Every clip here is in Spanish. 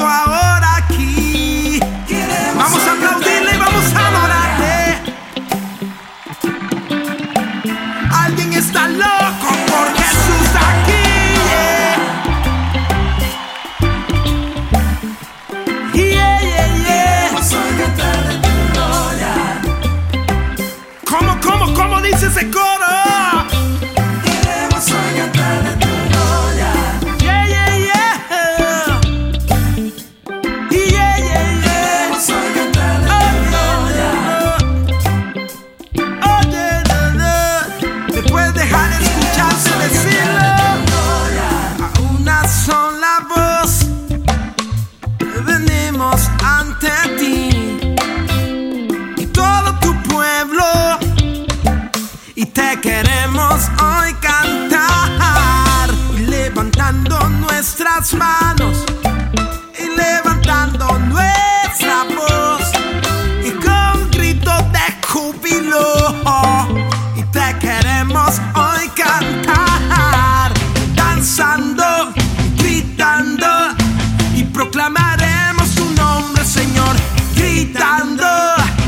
ahora aquí. Vamos a aplaudirle y vamos a adorarle. Alguien está loco por Jesús aquí. yeah. Yeah, yeah, yeah. ¿Cómo, cómo, cómo dice ese coro? Nuestras manos y levantando nuestra voz. Y con gritos de júbilo y te queremos hoy cantar. Danzando gritando y proclamaremos tu nombre Señor. Gritando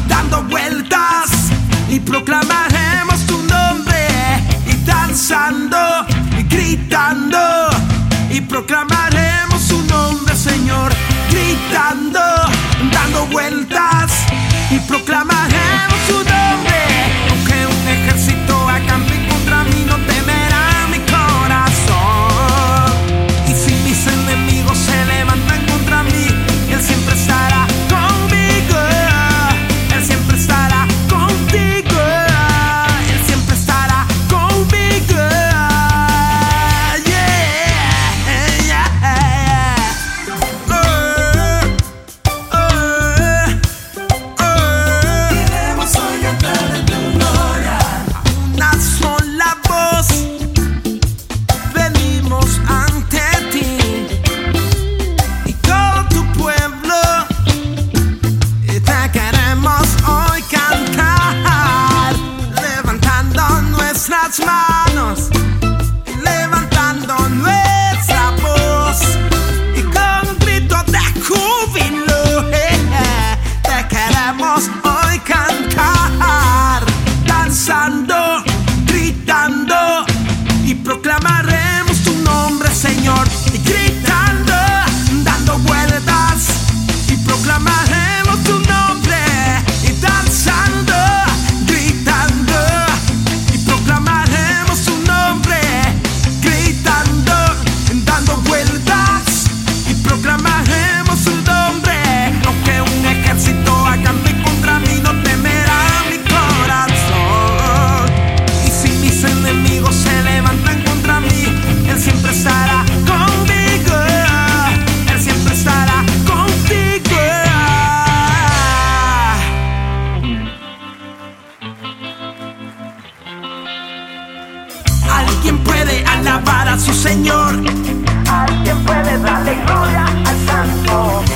dando vueltas y proclamaremos tu nombre. Y danzando y gritando y Señor gritando dando vueltas y proclamaremos tu nombre. Aunque un ejército acampe contra mí no temerá mi corazón. Y si mis enemigos se levantan contra mí él siempre nuestras manos Alguien puede alabar a su Señor. Alguien puede darle gloria al Santo.